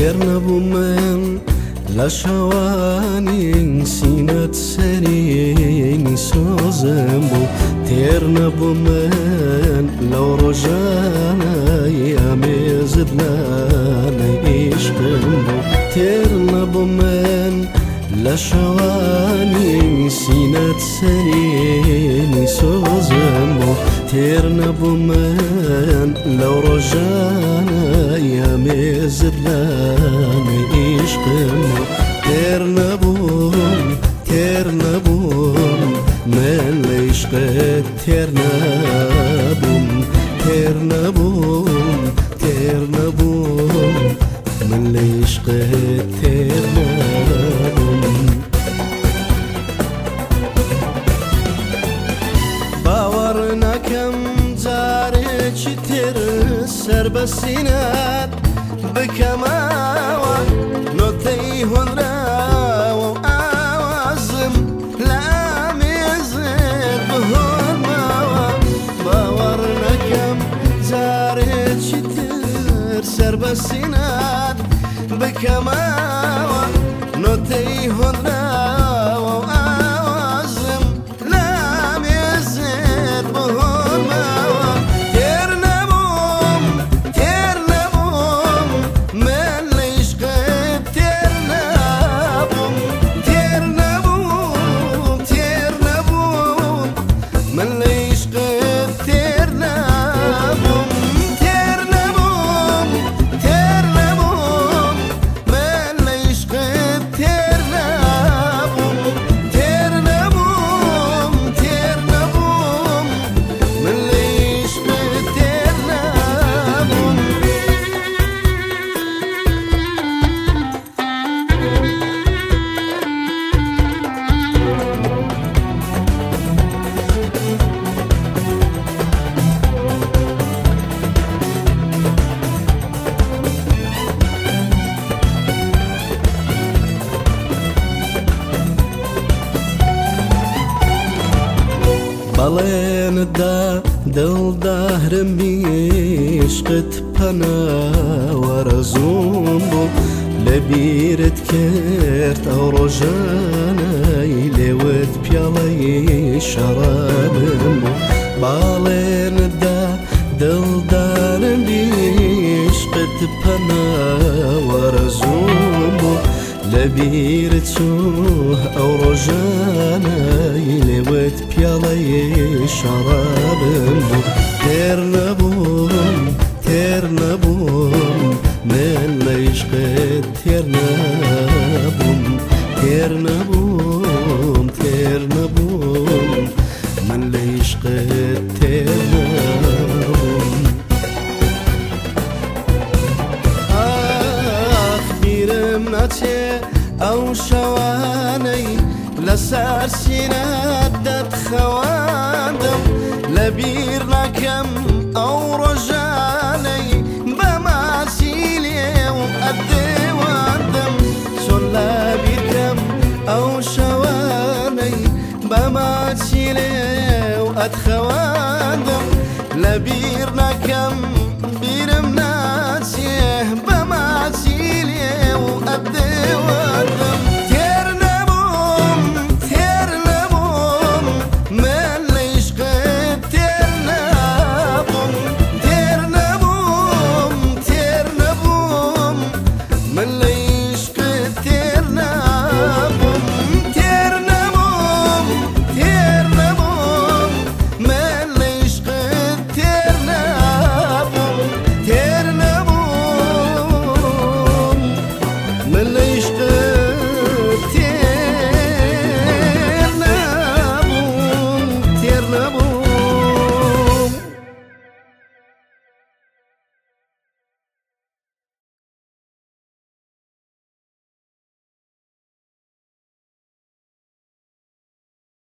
نەبوو من لە شەوانی سینەت سەرینی سۆزم بوو تێر نەبوو من لەو ڕۆژانایی ئەمێزت لانە عیشقم بوو تێر نەبوو من لە شەوانی سینەت سەرینی سۆزم بوو تێر نەبوو من. یامێزت لانە عیشقم تێر نەبووم تێر نەبووم من لە عیشقت سەر بە سینەت بکەمەوە نۆتەی هۆنراوە ئاوازم لە ئامێزت بهۆرمەوە باوەڕ نەکەم جارێکی تر سەر بە سینەت بکەمەوە نۆتەی هۆنراوە love بەڵێندا دڵداهرم بیشقت پەناوەرەزوم بوو لە بیرت کرد ئەو ڕۆژانەی لێوت پیاڵەی شەڕابم بوو باڵێندا دڵدارم بیشقت پەناوەرەزوم بوو لەبیرت چوو ئەو ڕۆژانەی لێوت پیاڵەی شەڕابم بوو تێر نەبووم تێر نەبووم من لە عیشقت تێر نەبووم تێر نەبووم تێر نەبووم من لە عیشقت لەسەر سینەت دەتخەواندم لە بیر ناکەم ئەو ڕۆژانەی بەماسی لێ و ئەدێواندم چۆن لە بیرکەم ئەو شەوانەی بەماچی لێ و ئەتخەواندم لە بیر ناکەم بیرم نا